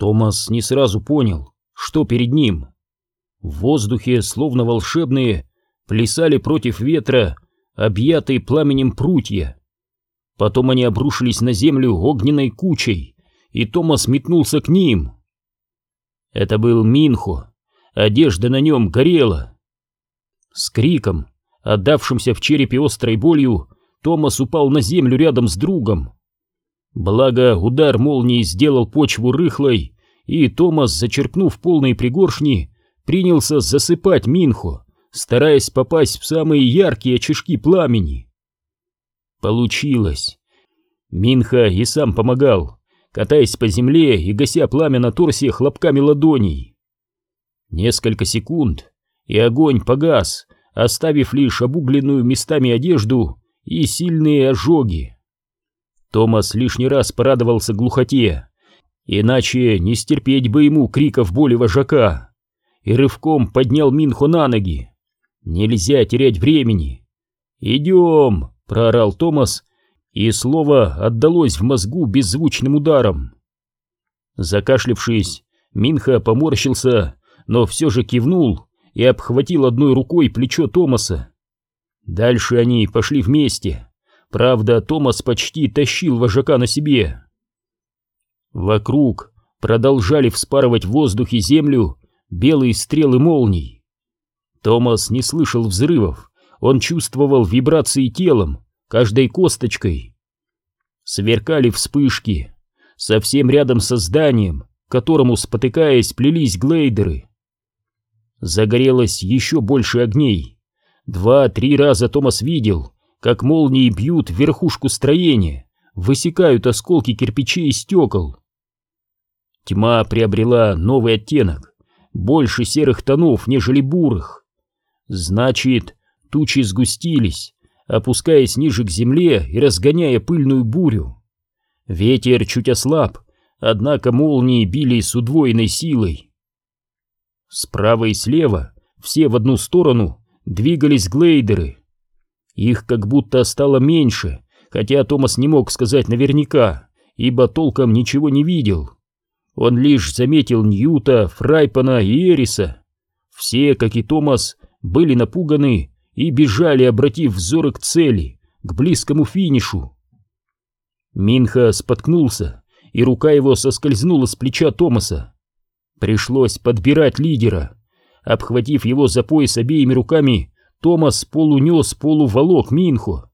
Томас не сразу понял, что перед ним. В воздухе, словно волшебные, плясали против ветра объятые пламенем прутья. Потом они обрушились на землю огненной кучей, и Томас метнулся к ним. Это был Минхо, одежда на нем горела. С криком, отдавшимся в черепе острой болью, Томас упал на землю рядом с другом. Благо, удар молнии сделал почву рыхлой, и Томас, зачерпнув полные пригоршни, принялся засыпать Минхо, стараясь попасть в самые яркие очишки пламени. Получилось. Минха и сам помогал, катаясь по земле и гася пламя на торсе хлопками ладоней. Несколько секунд, и огонь погас, оставив лишь обугленную местами одежду и сильные ожоги. Томас лишний раз порадовался глухоте, иначе не стерпеть бы ему криков боли вожака, и рывком поднял Минхо на ноги. Нельзя терять времени. «Идем!» — проорал Томас, и слово отдалось в мозгу беззвучным ударом. Закашлившись, Минха поморщился, но все же кивнул и обхватил одной рукой плечо Томаса. Дальше они пошли вместе. Правда, Томас почти тащил вожака на себе. Вокруг продолжали вспарывать в воздухе землю белые стрелы молний. Томас не слышал взрывов, он чувствовал вибрации телом, каждой косточкой. Сверкали вспышки, совсем рядом со зданием, к которому, спотыкаясь, плелись глейдеры. Загорелось еще больше огней. Два-три раза Томас видел, как молнии бьют в верхушку строения, высекают осколки кирпичей и стекол. Тьма приобрела новый оттенок, больше серых тонов, нежели бурых. Значит, тучи сгустились, опускаясь ниже к земле и разгоняя пыльную бурю. Ветер чуть ослаб, однако молнии били с удвоенной силой. Справа и слева, все в одну сторону, двигались глейдеры. Их как будто стало меньше, хотя Томас не мог сказать наверняка, ибо толком ничего не видел. Он лишь заметил Ньюта, Фрайпана и Эриса. Все, как и Томас, были напуганы и бежали, обратив взоры к цели, к близкому финишу. Минха споткнулся, и рука его соскользнула с плеча Томаса. Пришлось подбирать лидера. Обхватив его за пояс обеими руками, Томас полунес полуволок Минхо.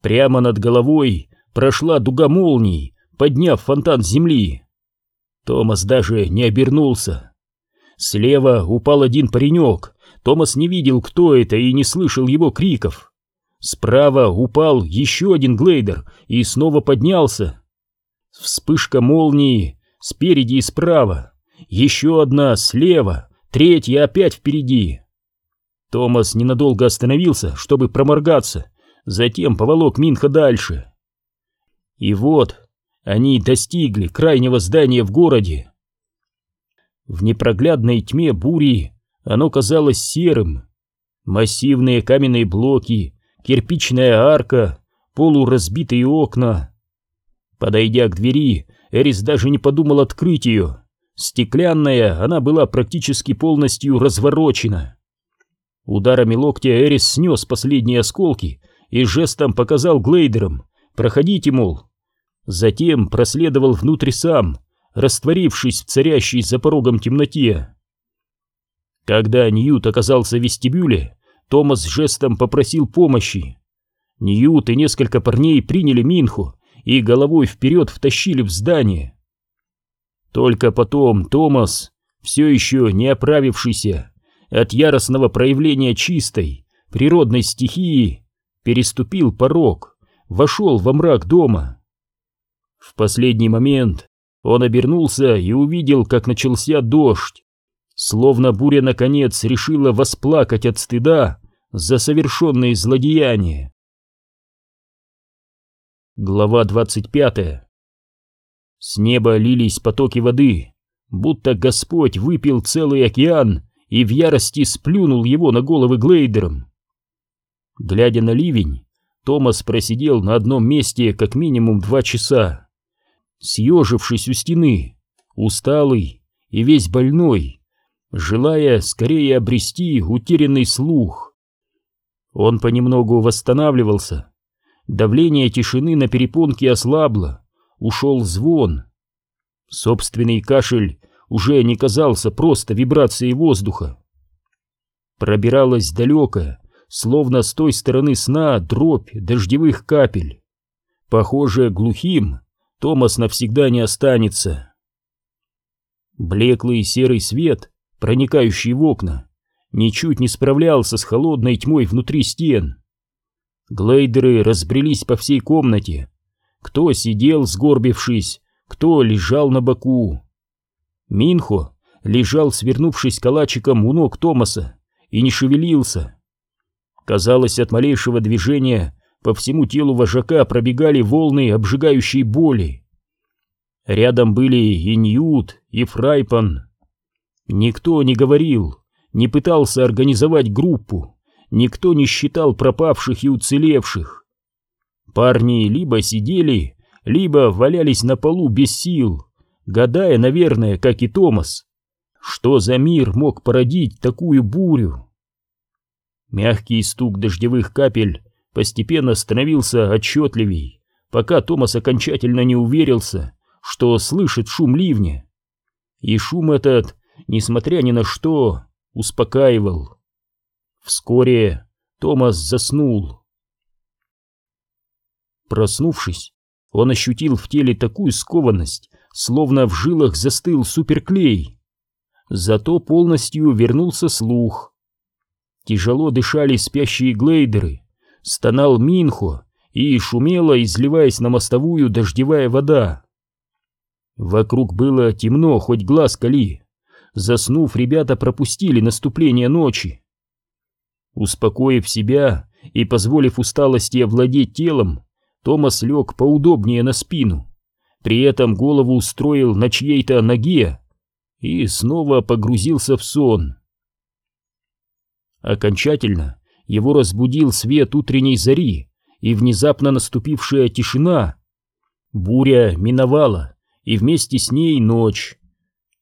Прямо над головой прошла дуга молний, подняв фонтан земли. Томас даже не обернулся. Слева упал один паренек. Томас не видел, кто это, и не слышал его криков. Справа упал еще один глейдер и снова поднялся. Вспышка молнии спереди и справа. Еще одна слева, третья опять впереди. Томас ненадолго остановился, чтобы проморгаться, затем поволок Минха дальше. И вот они достигли крайнего здания в городе. В непроглядной тьме бури оно казалось серым. Массивные каменные блоки, кирпичная арка, полуразбитые окна. Подойдя к двери, Эрис даже не подумал открыть ее. Стеклянная, она была практически полностью разворочена. Ударами локтя Эрис снес последние осколки и жестом показал глейдерам «Проходите, мол». Затем проследовал внутрь сам, растворившись в царящей за порогом темноте. Когда Ньют оказался в вестибюле, Томас жестом попросил помощи. Ньют и несколько парней приняли Минху и головой вперед втащили в здание. Только потом Томас, все еще не оправившийся от яростного проявления чистой, природной стихии, переступил порог, вошел во мрак дома. В последний момент он обернулся и увидел, как начался дождь. Словно буря наконец решила восплакать от стыда за совершенные злодеяния. Глава двадцать пятая с неба лились потоки воды, будто Господь выпил целый океан и в ярости сплюнул его на головы глейдерам. Глядя на ливень, Томас просидел на одном месте как минимум два часа. Съежившись у стены, усталый и весь больной, желая скорее обрести утерянный слух. Он понемногу восстанавливался. Давление тишины на перепонке ослабло, ушел звон. Собственный кашель уже не казался просто вибрацией воздуха. Пробиралась далекая, словно с той стороны сна, дробь дождевых капель. Похоже, глухим Томас навсегда не останется. Блеклый серый свет, проникающий в окна, ничуть не справлялся с холодной тьмой внутри стен. Глейдеры разбрелись по всей комнате. Кто сидел, сгорбившись, кто лежал на боку. Минхо лежал, свернувшись калачиком у ног Томаса, и не шевелился. Казалось, от малейшего движения по всему телу вожака пробегали волны обжигающей боли. Рядом были и Ньют, и Фрайпан. Никто не говорил, не пытался организовать группу, никто не считал пропавших и уцелевших. Парни либо сидели, либо валялись на полу без сил, гадая, наверное, как и Томас, что за мир мог породить такую бурю? Мягкий стук дождевых капель постепенно становился отчетливей, пока Томас окончательно не уверился, что слышит шум ливня. И шум этот, несмотря ни на что, успокаивал. Вскоре Томас заснул. Проснувшись, он ощутил в теле такую скованность, словно в жилах застыл суперклей. Зато полностью вернулся слух. Тяжело дышали спящие глейдеры, стонал Минхо и шумела, изливаясь на мостовую дождевая вода. Вокруг было темно, хоть глаз кали. Заснув, ребята пропустили наступление ночи. Успокоив себя и позволив усталости овладеть телом, Томас лег поудобнее на спину. При этом голову устроил на чьей-то ноге, и снова погрузился в сон. Окончательно его разбудил свет утренней зари и внезапно наступившая тишина. Буря миновала, и вместе с ней ночь.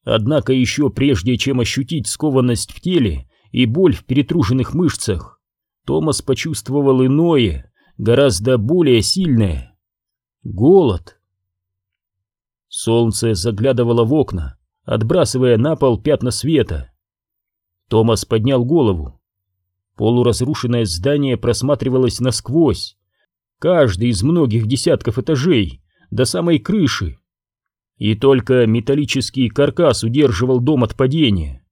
Однако еще прежде, чем ощутить скованность в теле и боль в перетруженных мышцах, Томас почувствовал иное, гораздо более сильное — голод. Солнце заглядывало в окна, отбрасывая на пол пятна света. Томас поднял голову. Полуразрушенное здание просматривалось насквозь, каждый из многих десятков этажей, до самой крыши. И только металлический каркас удерживал дом от падения.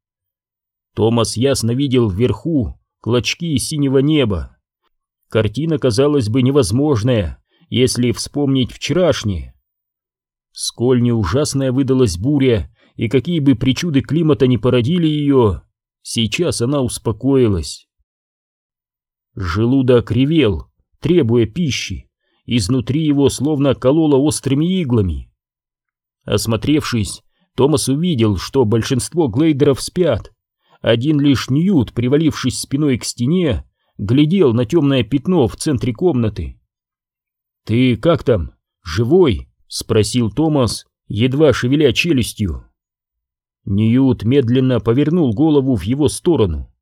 Томас ясно видел вверху клочки синего неба. Картина казалась бы невозможная, если вспомнить вчерашнее. Сколь не ужасная выдалась буря, и какие бы причуды климата не породили ее, сейчас она успокоилась. Желудок ревел, требуя пищи, изнутри его словно кололо острыми иглами. Осмотревшись, Томас увидел, что большинство глейдеров спят. Один лишь Ньют, привалившись спиной к стене, глядел на темное пятно в центре комнаты. «Ты как там? Живой?» — спросил Томас, едва шевеля челюстью. Ньют медленно повернул голову в его сторону.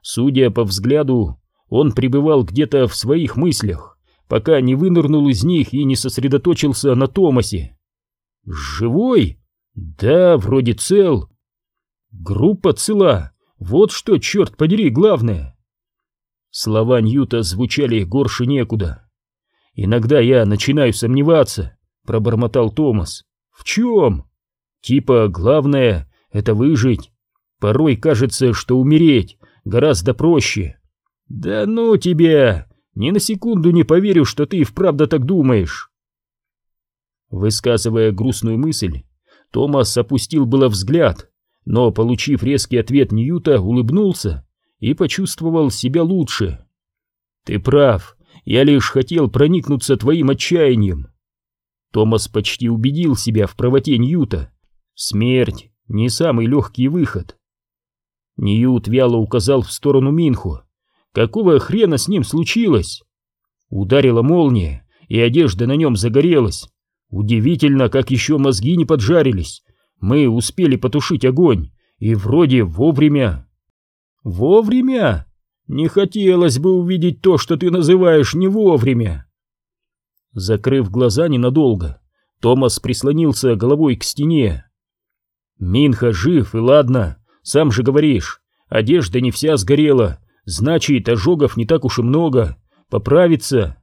Судя по взгляду, он пребывал где-то в своих мыслях, пока не вынырнул из них и не сосредоточился на Томасе. «Живой? Да, вроде цел. Группа цела. Вот что, черт подери, главное!» Слова Ньюта звучали горше некуда. «Иногда я начинаю сомневаться», — пробормотал Томас. «В чем?» «Типа, главное это выжить. Порой кажется, что умереть гораздо проще. Да ну тебя! Ни на секунду не поверю, что ты вправду так думаешь. Высказывая грустную мысль, Томас опустил было взгляд, но, получив резкий ответ Ньюта, улыбнулся и почувствовал себя лучше. «Ты прав, я лишь хотел проникнуться твоим отчаянием». Томас почти убедил себя в правоте Ньюта. Смерть не самый легкий выход. Ньют вяло указал в сторону Минху. Какого хрена с ним случилось? Ударила молния, и одежда на нем загорелась. Удивительно, как еще мозги не поджарились. Мы успели потушить огонь, и вроде вовремя. Вовремя? Не хотелось бы увидеть то, что ты называешь не вовремя. Закрыв глаза ненадолго, Томас прислонился головой к стене. Минха жив, и ладно, сам же говоришь, одежда не вся сгорела, значит, ожогов не так уж и много, поправится.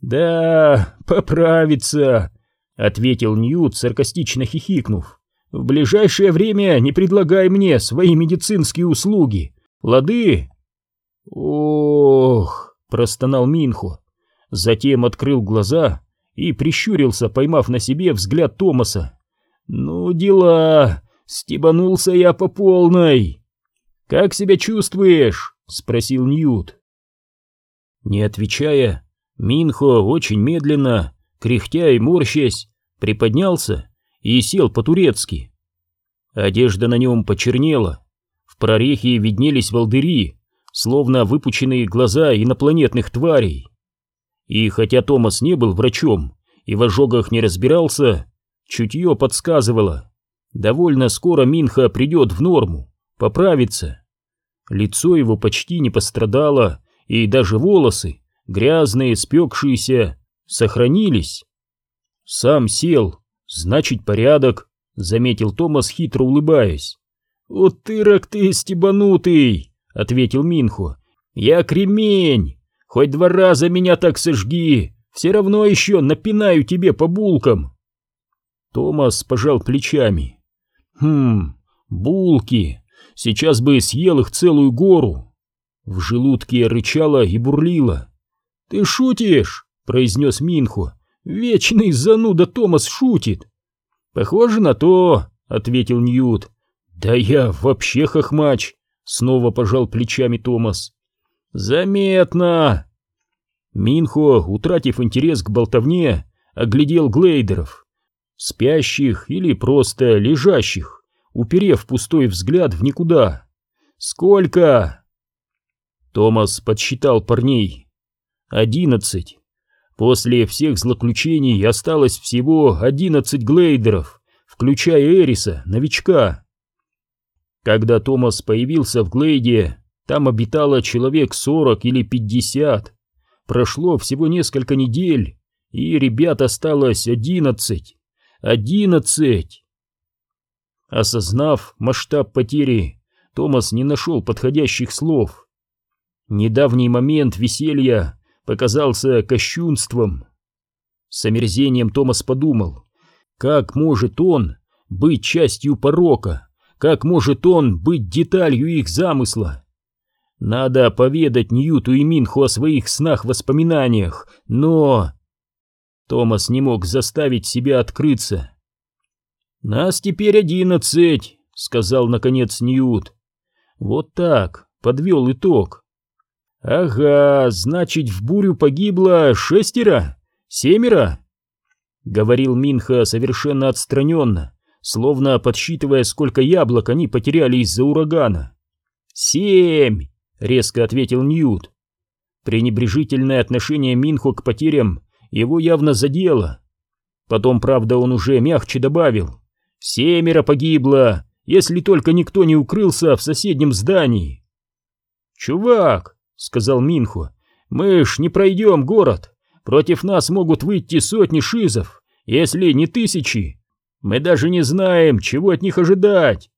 Да, поправится, ответил Ньют, саркастично хихикнув. В ближайшее время не предлагай мне свои медицинские услуги, лады? Ох, простонал Минхо, затем открыл глаза и прищурился, поймав на себе взгляд Томаса. Ну, дела, стебанулся я по полной. Как себя чувствуешь? спросил Ньют. Не отвечая, Минхо очень медленно, кряхтя и морщась, приподнялся и сел по-турецки. Одежда на нем почернела, в прорехе виднелись волдыри, словно выпученные глаза инопланетных тварей. И хотя Томас не был врачом и в ожогах не разбирался, чутье подсказывало, довольно скоро Минха придет в норму, поправится. Лицо его почти не пострадало, и даже волосы, грязные, спекшиеся, сохранились. Сам сел, значит порядок, заметил Томас, хитро улыбаясь. «О, ты рак ты стебанутый!» — ответил Минхо. «Я кремень! Хоть два раза меня так сожги, все равно еще напинаю тебе по булкам!» Томас пожал плечами. «Хм, булки! Сейчас бы съел их целую гору!» В желудке рычало и бурлило. «Ты шутишь?» — произнес Минхо. «Вечный зануда Томас шутит!» «Похоже на то», — ответил Ньют. «Да я вообще хохмач», — снова пожал плечами Томас. «Заметно!» Минхо, утратив интерес к болтовне, оглядел глейдеров, спящих или просто лежащих, уперев пустой взгляд в никуда. «Сколько?» Томас подсчитал парней. «Одиннадцать. После всех злоключений осталось всего одиннадцать глейдеров, включая Эриса, новичка. Когда Томас появился в Глейде, там обитало человек сорок или пятьдесят. Прошло всего несколько недель, и ребят осталось одиннадцать. Одиннадцать! Осознав масштаб потери, Томас не нашел подходящих слов. Недавний момент веселья показался кощунством. С омерзением Томас подумал, как может он быть частью порока, как может он быть деталью их замысла. Надо поведать Ньюту и Минху о своих снах-воспоминаниях, но... Томас не мог заставить себя открыться. «Нас теперь одиннадцать», — сказал наконец Ньют. «Вот так», — подвел итог. «Ага, значит, в бурю погибло шестеро? Семеро?» — говорил Минха совершенно отстраненно, словно подсчитывая, сколько яблок они потеряли из-за урагана. «Семь!» — резко ответил Ньют. Пренебрежительное отношение Минхо к потерям его явно задело. Потом, правда, он уже мягче добавил. «Семеро погибло, если только никто не укрылся в соседнем здании». «Чувак!» сказал Минху. «Мы ж не пройдем город. Против нас могут выйти сотни шизов, если не тысячи. Мы даже не знаем, чего от них ожидать».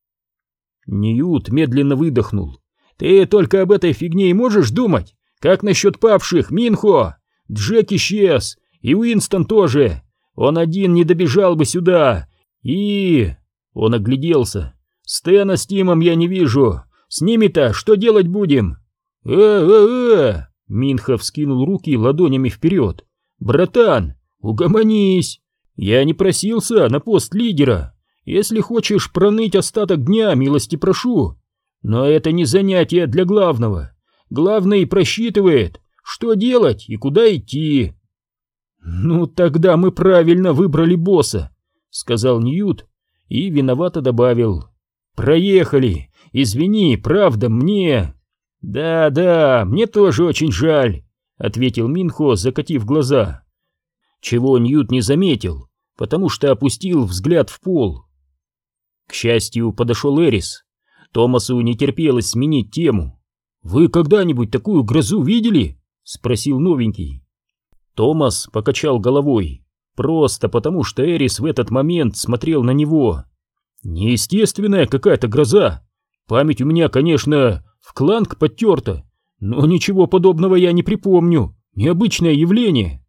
Ньют медленно выдохнул. «Ты только об этой фигне и можешь думать? Как насчет павших, Минхо? Джек исчез, и Уинстон тоже. Он один не добежал бы сюда. И...» Он огляделся. «Стэна с Тимом я не вижу. С ними-то что делать будем?» «Э-э-э!» Минха вскинул руки ладонями вперед. «Братан, угомонись! Я не просился на пост лидера. Если хочешь проныть остаток дня, милости прошу. Но это не занятие для главного. Главный просчитывает, что делать и куда идти». «Ну, тогда мы правильно выбрали босса», — сказал Ньют и виновато добавил. «Проехали. Извини, правда, мне...» «Да, да, мне тоже очень жаль», — ответил Минхо, закатив глаза. Чего Ньют не заметил, потому что опустил взгляд в пол. К счастью, подошел Эрис. Томасу не терпелось сменить тему. «Вы когда-нибудь такую грозу видели?» — спросил новенький. Томас покачал головой, просто потому что Эрис в этот момент смотрел на него. «Неестественная какая-то гроза. Память у меня, конечно, в кланг подтерта, но ничего подобного я не припомню. Необычное явление».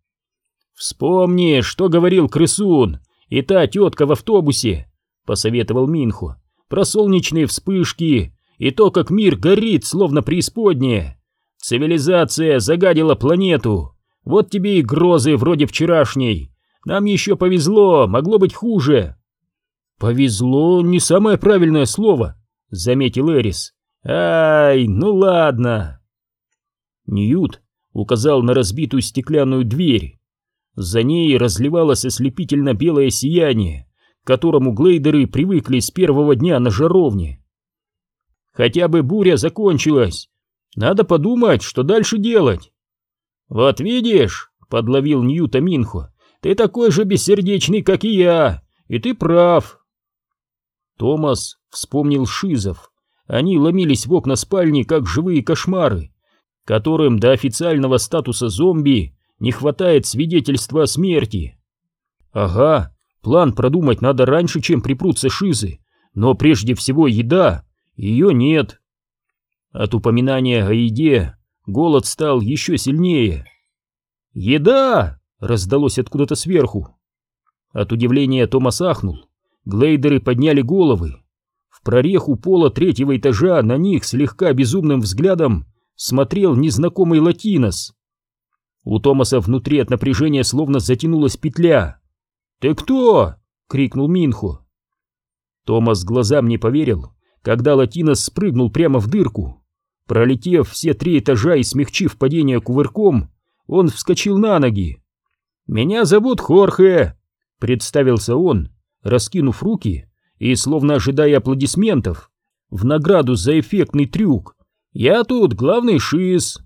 «Вспомни, что говорил крысун и та тетка в автобусе», — посоветовал Минху. «Про солнечные вспышки и то, как мир горит, словно преисподняя. Цивилизация загадила планету. Вот тебе и грозы вроде вчерашней. Нам еще повезло, могло быть хуже». «Повезло — не самое правильное слово», — заметил Эрис. «Ай, ну ладно». Ньют указал на разбитую стеклянную дверь. За ней разливалось ослепительно белое сияние, которому глейдеры привыкли с первого дня на жаровне. Хотя бы буря закончилась. Надо подумать, что дальше делать. «Вот видишь», — подловил Ньюта Минхо, — «ты такой же бессердечный, как и я, и ты прав». Томас вспомнил шизов. Они ломились в окна спальни, как живые кошмары, которым до официального статуса зомби не хватает свидетельства о смерти. Ага, план продумать надо раньше, чем припрутся шизы, но прежде всего еда, ее нет. От упоминания о еде голод стал еще сильнее. «Еда!» — раздалось откуда-то сверху. От удивления Томас ахнул. Глейдеры подняли головы. В прореху пола третьего этажа на них слегка безумным взглядом смотрел незнакомый латинос. У Томаса внутри от напряжения словно затянулась петля. «Ты кто?» — крикнул Минху. Томас глазам не поверил, когда латинос спрыгнул прямо в дырку. Пролетев все три этажа и смягчив падение кувырком, он вскочил на ноги. «Меня зовут Хорхе», — представился он, раскинув руки и словно ожидая аплодисментов в награду за эффектный трюк. «Я тут главный шиз».